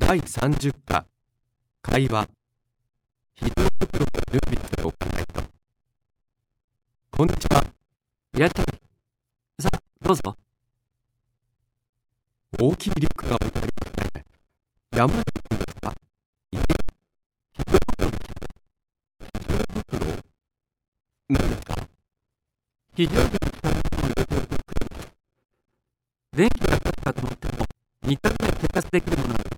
第30課。会話。非常袋を準備しておかないとこんにちは。いらっしゃい。さあ、どうぞ。大きいリュックが置いてありますね。山に行くんですかいえッ常袋。非常袋何ですか。ひ常に使うのを入れてお。電気がつかと思っても、2回目は生活できるものは